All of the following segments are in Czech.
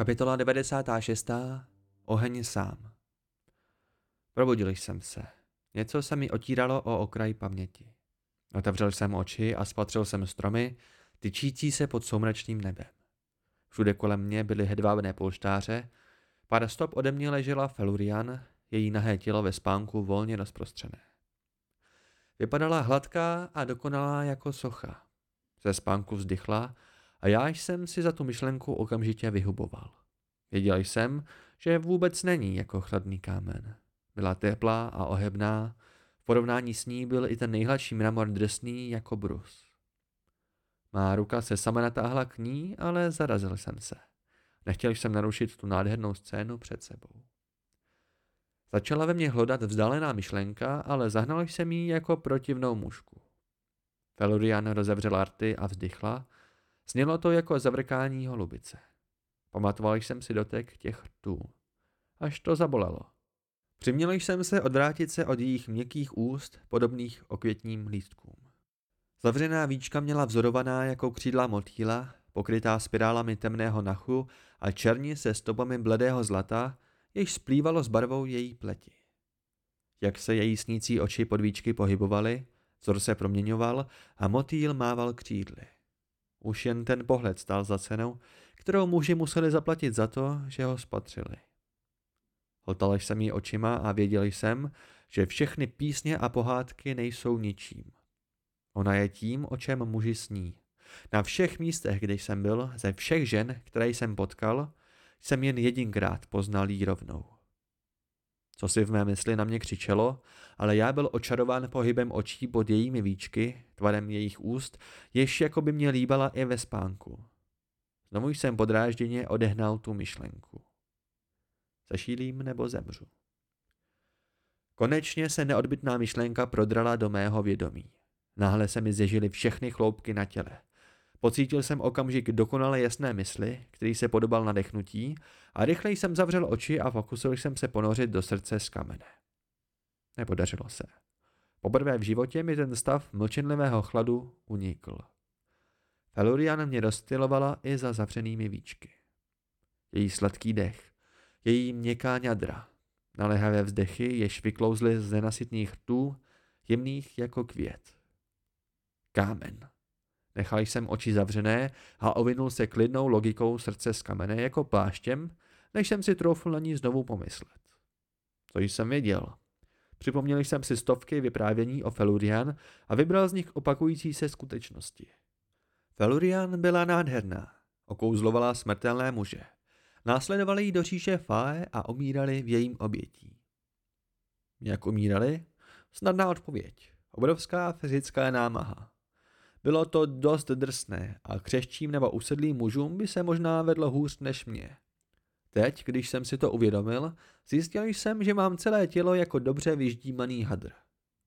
Kapitola 96. Oheň sám. Probudil jsem se. Něco se mi otíralo o okraj paměti. Otevřel jsem oči a spatřil jsem stromy, tyčící se pod soumračným nebem. Všude kolem mě byly hedvábné polštáře, pár stop ode mě ležela Felurian, její nahé tělo ve spánku volně rozprostřené. Vypadala hladká a dokonalá jako socha. Ze spánku vzdychla a já jsem si za tu myšlenku okamžitě vyhuboval. Věděl jsem, že vůbec není jako chladný kámen. Byla teplá a ohebná, v porovnání s ní byl i ten nejhladší mramor drsný jako brus. Má ruka se sama natáhla k ní, ale zarazil jsem se. Nechtěl jsem narušit tu nádhernou scénu před sebou. Začala ve mně hlodat vzdálená myšlenka, ale zahnal jsem ji jako protivnou mužku. Felurian rozevřela rty a vzdychla, Znělo to jako zavrkání holubice. Pamatoval jsem si dotek těch rtů. Až to zabolelo. Přiměl jsem se odvrátit se od jejich měkkých úst, podobných okvětním lístkům. Zavřená víčka měla vzorovaná jako křídla motýla, pokrytá spirálami temného nachu a černí se stopami bledého zlata, jež splývalo s barvou její pleti. Jak se její snící oči pod víčky pohybovaly, vzor se proměňoval a motýl mával křídly. Už jen ten pohled stál za cenou, kterou muži museli zaplatit za to, že ho spatřili. Hltal jsem jí očima a věděl jsem, že všechny písně a pohádky nejsou ničím. Ona je tím, o čem muži sní. Na všech místech, kde jsem byl, ze všech žen, které jsem potkal, jsem jen jedinkrát poznal jí rovnou. Co si v mé mysli na mě křičelo, ale já byl očarován pohybem očí pod jejími víčky, tvarem jejich úst, jež jako by mě líbala i ve spánku. Znovu jsem podrážděně odehnal tu myšlenku. Zašílím nebo zemřu. Konečně se neodbitná myšlenka prodrala do mého vědomí. Náhle se mi zežily všechny chloupky na těle. Pocítil jsem okamžik dokonale jasné mysli, který se podobal na dechnutí a rychleji jsem zavřel oči a pokusil jsem se ponořit do srdce z kamene. Nepodařilo se. Poprvé v životě mi ten stav mlčenlivého chladu unikl. Felurian mě rozstylovala i za zavřenými víčky. Její sladký dech, její měkká ňadra, naléhavé vzdechy, jež vyklouzly z nenasytných rtů, jemných jako květ. Kámen. Nechal jsem oči zavřené a ovinul se klidnou logikou srdce z kamene jako pláštěm, než jsem si troufl na ní znovu pomyslet. To jsem věděl. Připomněl jsem si stovky vyprávění o Felurian a vybral z nich opakující se skutečnosti. Felurian byla nádherná, okouzlovala smrtelné muže. Následovali ji do říše Fae a umírali v jejím obětí. Jak umírali? Snadná odpověď. Obrovská fyzická námaha. Bylo to dost drsné a křeščím nebo usedlým mužům by se možná vedlo hůř než mě. Teď, když jsem si to uvědomil, zjistil jsem, že mám celé tělo jako dobře vyždímaný hadr.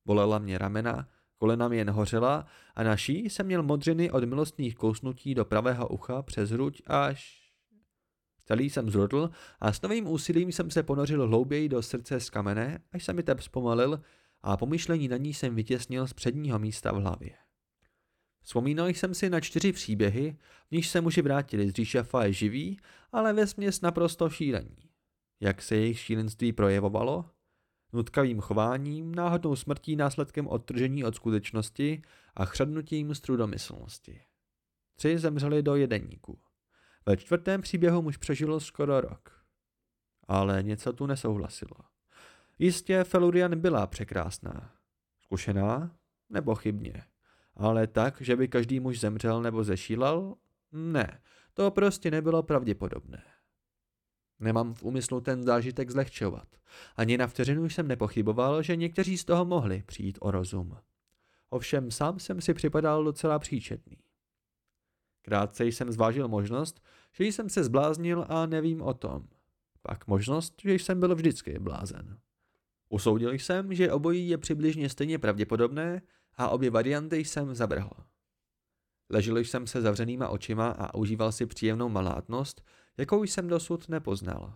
Bolela mě ramena, kolena mi jen hořela a na ší jsem měl modřiny od milostných kousnutí do pravého ucha přes hruď až... Celý jsem zrodl a s novým úsilím jsem se ponořil hlouběji do srdce z kamene, až se mi tep zpomalil a pomyšlení na ní jsem vytěsnil z předního místa v hlavě. Vzpomínal jsem si na čtyři příběhy, v níž se muži vrátili z říše Fae živí, ale ve směs naprosto šílení. Jak se jejich šílenství projevovalo? Nutkavým chováním, náhodnou smrtí následkem odtržení od skutečnosti a chřadnutím strudomyslnosti. Tři zemřeli do jedeníku. Ve čtvrtém příběhu muž přežil skoro rok. Ale něco tu nesouhlasilo. Jistě Felurian byla překrásná. Zkušená? Nebo chybně? Ale tak, že by každý muž zemřel nebo zešílal? Ne, to prostě nebylo pravděpodobné. Nemám v úmyslu ten zážitek zlehčovat. Ani na vteřinu jsem nepochyboval, že někteří z toho mohli přijít o rozum. Ovšem sám jsem si připadal docela příčetný. Krátce jsem zvážil možnost, že jsem se zbláznil a nevím o tom. Pak možnost, že jsem byl vždycky blázen. Usoudil jsem, že obojí je přibližně stejně pravděpodobné a obě varianty jsem zabrhl. Ležel jsem se zavřenýma očima a užíval si příjemnou malátnost, jakou jsem dosud nepoznal.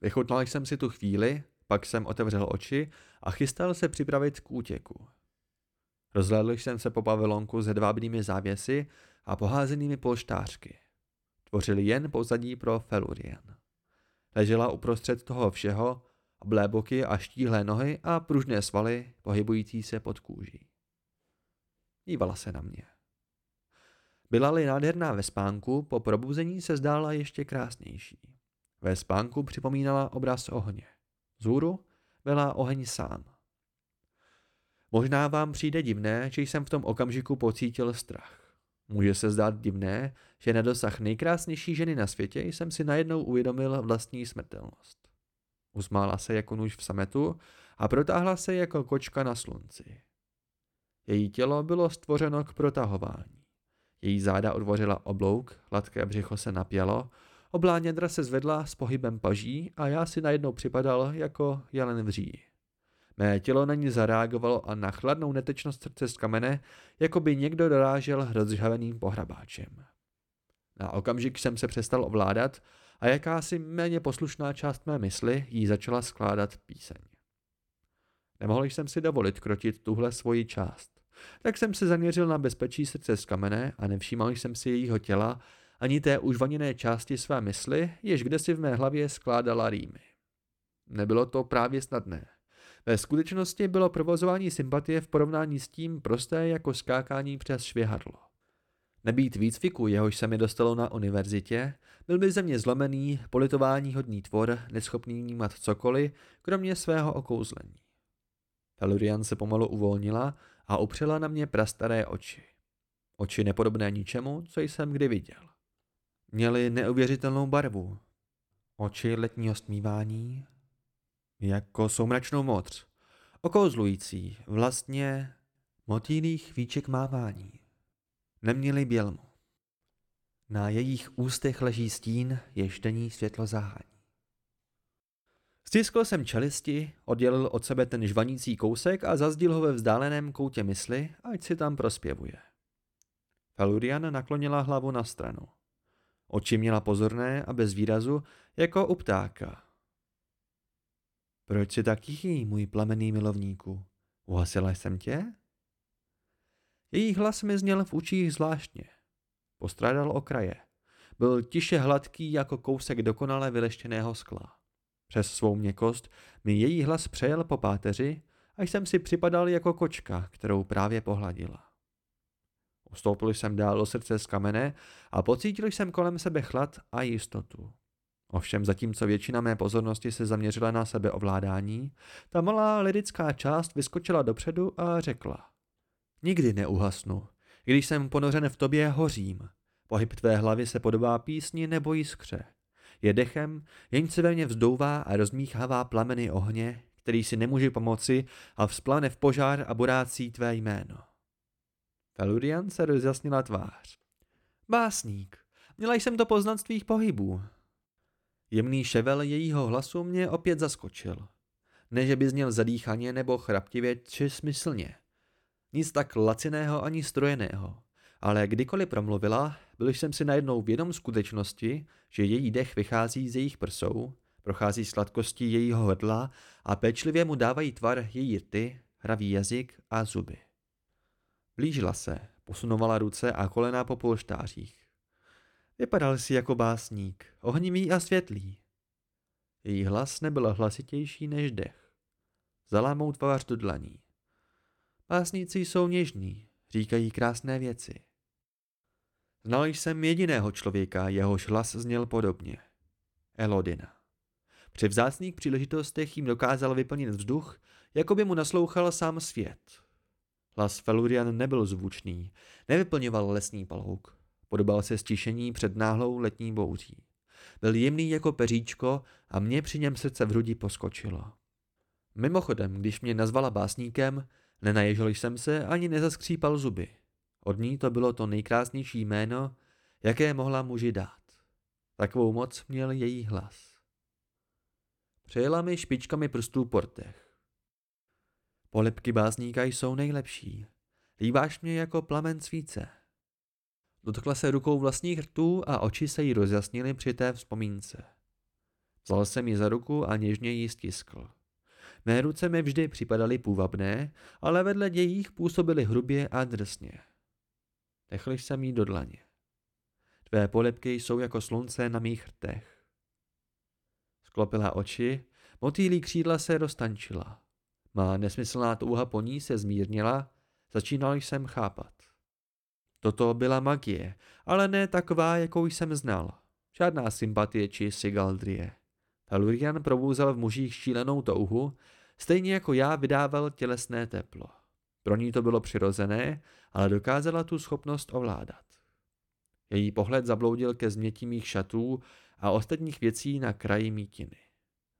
Vychutnal jsem si tu chvíli, pak jsem otevřel oči a chystal se připravit k útěku. Rozhlédl jsem se po pavilonku s hedvábnými závěsy a poházenými polštářky. Tvořili jen pozadí pro Felurian. Ležela uprostřed toho všeho, blé boky a štíhlé nohy a pružné svaly pohybující se pod kůží. Dívala se na mě. Byla-li nádherná ve spánku, po probuzení se zdála ještě krásnější. Ve spánku připomínala obraz ohně. Zůru byla oheň sám. Možná vám přijde divné, že jsem v tom okamžiku pocítil strach. Může se zdát divné, že na dosah nejkrásnější ženy na světě jsem si najednou uvědomil vlastní smrtelnost. Usmála se jako nůž v sametu a protáhla se jako kočka na slunci. Její tělo bylo stvořeno k protahování. Její záda odvořila oblouk, hladké břicho se napělo, oblá nědra se zvedla s pohybem paží a já si najednou připadal jako jelen v říji. Mé tělo na ní zareagovalo a na chladnou netečnost srdce z kamene, jako by někdo dorážel rozžhaveným pohrabáčem. Na okamžik jsem se přestal ovládat a jakási méně poslušná část mé mysli jí začala skládat píseň. Nemohl jsem si dovolit krotit tuhle svoji část. Tak jsem se zaměřil na bezpečí srdce z kamene a nevšímal jsem si jejího těla ani té užvaněné části své mysli, jež kde si v mé hlavě skládala rýmy. Nebylo to právě snadné. Ve skutečnosti bylo provozování sympatie v porovnání s tím prosté jako skákání přes švěhadlo. Nebýt výcviku, jehož se mi dostalo na univerzitě, byl by ze mě zlomený, politování hodný tvor, neschopný vnímat cokoliv, kromě svého okouzlení. Felurian se pomalu uvolnila a upřela na mě prastaré oči. Oči nepodobné ničemu, co jsem kdy viděl. Měly neuvěřitelnou barvu. Oči letního stmívání, jako soumračnou moc. Okouzlující, vlastně motýlých víček mávání. Neměli bělmu. Na jejich ústech leží stín, jež denní světlo zahání. Stiskl jsem čelisti, oddělil od sebe ten žvanící kousek a zazdil ho ve vzdáleném koutě mysli, ať si tam prospěvuje. Felurian naklonila hlavu na stranu. Oči měla pozorné a bez výrazu, jako u ptáka. Proč si tak tichý, můj plamený milovníku? Uhasila jsem tě? Její hlas mi zněl v učích zvláštně. Postrádal okraje. Byl tiše hladký jako kousek dokonale vyleštěného skla. Přes svou měkost mi její hlas přejel po páteři, až jsem si připadal jako kočka, kterou právě pohladila. Ustoupil jsem dál do srdce z kamene a pocítil jsem kolem sebe chlad a jistotu. Ovšem zatímco většina mé pozornosti se zaměřila na sebeovládání, ta malá lirická část vyskočila dopředu a řekla. Nikdy neuhasnu. Když jsem ponořen v tobě, hořím. Pohyb tvé hlavy se podobá písni nebo jiskře. Je dechem, jenž se ve mně vzdouvá a rozmíchává plameny ohně, který si nemůže pomoci a vzplane v požár a borácí tvé jméno. Felurian se rozjasnila tvář. Básník, měla jsem to poznat z tvých pohybů. Jemný ševel jejího hlasu mě opět zaskočil. Ne, že by zněl zadýchaně nebo chraptivě či smyslně. Nic tak laciného ani strojeného. Ale kdykoliv promluvila, byl jsem si najednou vědom skutečnosti, že její dech vychází z jejich prsou, prochází sladkostí jejího hrdla a pečlivě mu dávají tvar její rty, hravý jazyk a zuby. Blížila se, posunovala ruce a kolena po polštářích. Vypadal si jako básník, ohnivý a světlý. Její hlas nebyl hlasitější než dech. Zala mou tvář do dlaní. Básníci jsou něžní, říkají krásné věci. Znal jsem jediného člověka, jehož hlas zněl podobně. Elodina. Při vzácných příležitostech jim dokázal vyplnit vzduch, jako by mu naslouchal sám svět. Hlas Felurian nebyl zvučný, nevyplňoval lesní palouk. Podobal se stišení před náhlou letní bouří. Byl jemný jako peříčko a mě při něm srdce v hrudi poskočilo. Mimochodem, když mě nazvala básníkem, nenaježil jsem se ani nezaskřípal zuby. Od ní to bylo to nejkrásnější jméno, jaké mohla muži dát. Takovou moc měl její hlas. Přejela mi špičkami prstů portech. Polipky básníka jsou nejlepší. Líbáš mě jako plamen svíce. Dotkla se rukou vlastních rtů a oči se jí rozjasnily při té vzpomínce. Vzal jsem ji za ruku a něžně ji stiskl. Mé ruce mi vždy připadaly půvabné, ale vedle jejich působily hrubě a drsně. Nechl jsem jí do dlaně. Tvé polepky jsou jako slunce na mých rtech. Sklopila oči, motýlí křídla se roztančila. Má nesmyslná touha po ní se zmírnila, začínal jsem chápat. Toto byla magie, ale ne taková, jakou jsem znal. Žádná sympatie či sigaldrie. Talurian probouzel v mužích šílenou touhu, stejně jako já vydával tělesné teplo. Pro ní to bylo přirozené, ale dokázala tu schopnost ovládat. Její pohled zabloudil ke změtí mých šatů a ostatních věcí na kraji mítiny.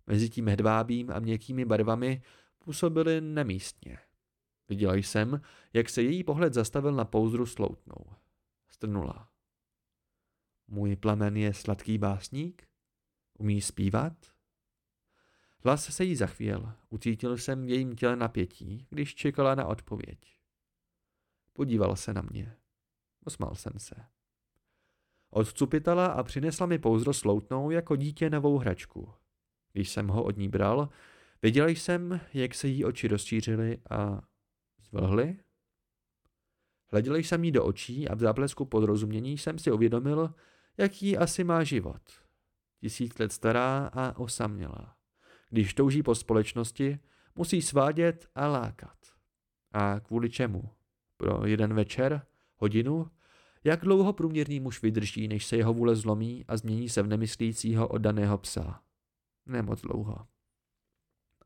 Mezi tím hedvábím a měkkými barvami působily nemístně. Viděla jsem, jak se její pohled zastavil na pouzdru sloutnou. Strnula. Můj plamen je sladký básník? Umí zpívat? Hlas se jí zachvěl. Ucítil jsem v jejím těle napětí, když čekala na odpověď. Podíval se na mě. Osmal jsem se. Odcupitala a přinesla mi pouzdro sloutnou jako dítě novou hračku. Když jsem ho od ní bral, viděl jsem, jak se jí oči rozšířily a zvlhly. Hleděl jsem jí do očí a v záblesku podrozumění jsem si uvědomil, jaký asi má život. Tisíc let stará a osamělá. Když touží po společnosti, musí svádět a lákat. A kvůli čemu? Pro jeden večer? Hodinu? Jak dlouho průměrný muž vydrží, než se jeho vůle zlomí a změní se v nemyslícího oddaného psa? Nemoc dlouho.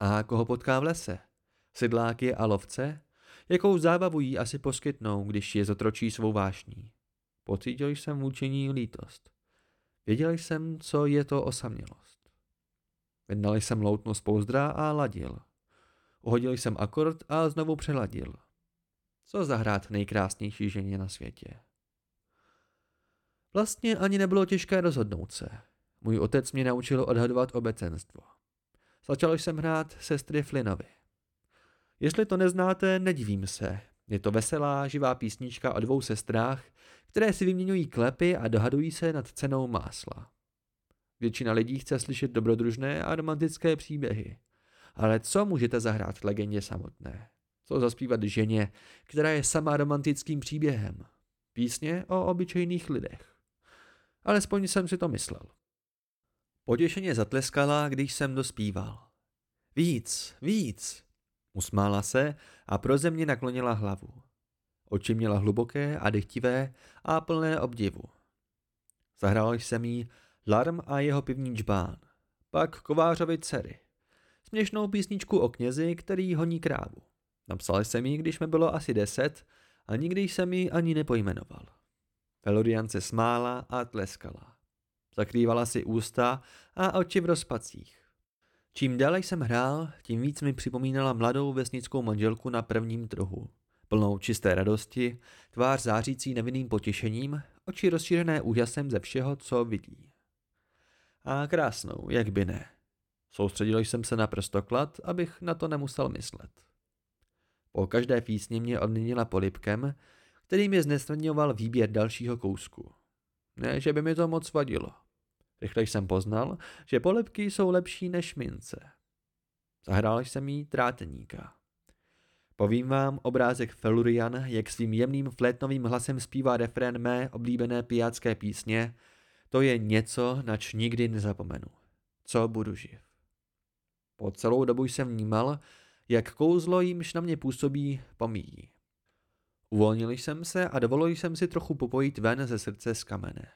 A koho potká v lese? Sedláky a lovce? Jakou zábavu jí asi poskytnou, když je zotročí svou vášní? Pocítil jsem vůči lítost. Věděl jsem, co je to osamělost. Vydal jsem loutnu z pouzdra a ladil. Uhodil jsem akord a znovu přeladil. Co zahrát nejkrásnější ženě na světě? Vlastně ani nebylo těžké rozhodnout se. Můj otec mě naučil odhadovat obecenstvo. Začal jsem hrát sestry Flinovi. Jestli to neznáte, nedivím se. Je to veselá, živá písnička o dvou sestrách, které si vyměňují klepy a dohadují se nad cenou másla. Většina lidí chce slyšet dobrodružné a romantické příběhy. Ale co můžete zahrát legendě samotné? Co zaspívat ženě, která je sama romantickým příběhem? Písně o obyčejných lidech. Alespoň jsem si to myslel. Potěšeně zatleskala, když jsem dospíval. Víc, víc. Usmála se a pro země naklonila hlavu. Oči měla hluboké a dychtivé a plné obdivu. Zahrál jsem jí Larm a jeho pivní džbán, pak Kovářovi dcery, směšnou písničku o knězi, který honí krávu. Napsal jsem ji, když mi bylo asi deset a nikdy jsem ji ani nepojmenoval. Felorian se smála a tleskala. Zakrývala si ústa a oči v rozpacích. Čím déle jsem hrál, tím víc mi připomínala mladou vesnickou manželku na prvním trhu. Plnou čisté radosti, tvář zářící nevinným potěšením, oči rozšířené úžasem ze všeho, co vidí. A krásnou, jak by ne. Soustředil jsem se na prstoklad, abych na to nemusel myslet. Po každé písni mě odměnila polipkem, který mi znesnadňoval výběr dalšího kousku. Ne, že by mi to moc vadilo. Rychle jsem poznal, že polipky jsou lepší než mince. Zahrál jsem jí tráteníka. Povím vám obrázek Felurian, jak svým jemným flétnovým hlasem zpívá refrén mé oblíbené pijácké písně To je něco, nač nikdy nezapomenu. Co budu živ. Po celou dobu jsem vnímal, jak kouzlo jímž na mě působí, pomíjí. Uvolnil jsem se a dovolil jsem si trochu popojit ven ze srdce z kamene.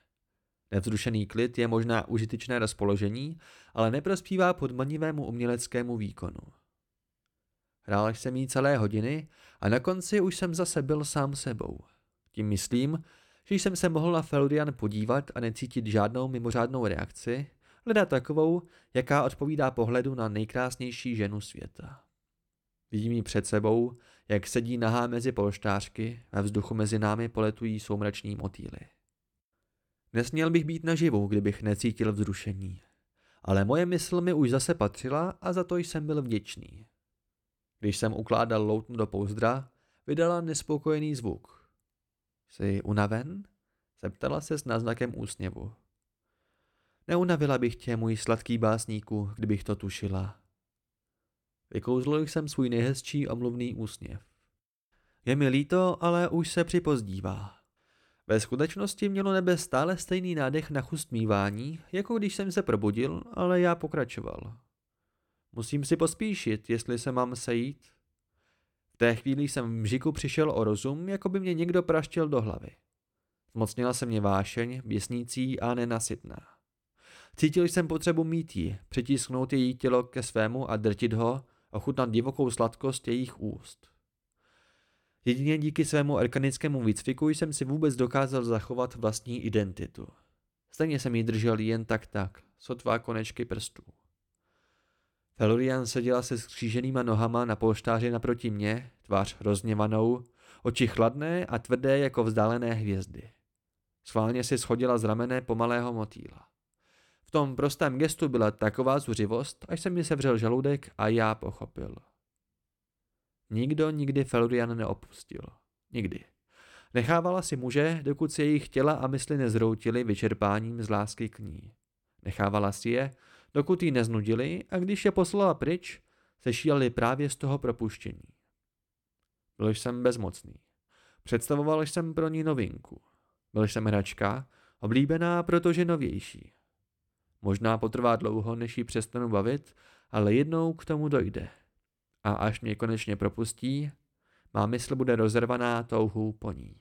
Nevzrušený klid je možná užitečné rozpoložení, ale neprospívá podmanivému uměleckému výkonu. Hrál jsem jí celé hodiny a na konci už jsem zase byl sám sebou. Tím myslím, že jsem se mohl na Felurian podívat a necítit žádnou mimořádnou reakci, leda takovou, jaká odpovídá pohledu na nejkrásnější ženu světa. Vidím ji před sebou, jak sedí nahá mezi polštářky a vzduchu mezi námi poletují soumrační motýly. Nesměl bych být naživu, kdybych necítil vzrušení. Ale moje mysl mi už zase patřila a za to jsem byl vděčný. Když jsem ukládal loutnu do pouzdra, vydala nespokojený zvuk. Jsi unaven? Zeptala se s náznakem úsměvu. Neunavila bych tě, můj sladký básníku, kdybych to tušila. Vykouzlil jsem svůj nejhezčí omluvný úsměv. Je mi líto, ale už se připozdívá. Ve skutečnosti mělo nebe stále stejný nádech na chust mívání, jako když jsem se probudil, ale já pokračoval. Musím si pospíšit, jestli se mám sejít. Té chvíli jsem v mžiku přišel o rozum, jako by mě někdo praštil do hlavy. Zmocnila se mě vášeň, běsnící a nenasytná. Cítil jsem potřebu mít ji, přitisknout její tělo ke svému a drtit ho, ochutnat divokou sladkost jejich úst. Jedině díky svému arkanickému výcviku jsem si vůbec dokázal zachovat vlastní identitu. Stejně jsem ji držel jen tak tak, sotva konečky prstů. Felurian seděla se skříženýma nohama na polštáři naproti mě, tvář rozněvanou, oči chladné a tvrdé jako vzdálené hvězdy. Sválně si schodila z ramene pomalého motýla. V tom prostém gestu byla taková zuřivost, až se mi sevřel žaludek a já pochopil. Nikdo nikdy Felurian neopustil. Nikdy. Nechávala si muže, dokud se jejich těla a mysli nezroutily vyčerpáním z lásky k ní. Nechávala si je, dokud ji neznudili a když je poslala pryč, sešíjali právě z toho propuštění. Byl jsem bezmocný. Představoval jsem pro ní novinku. Byl jsem hračka, oblíbená, protože novější. Možná potrvá dlouho, než ji přestanu bavit, ale jednou k tomu dojde. A až mě konečně propustí, má mysl bude rozervaná touhou po ní.